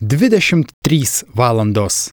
23 valandos.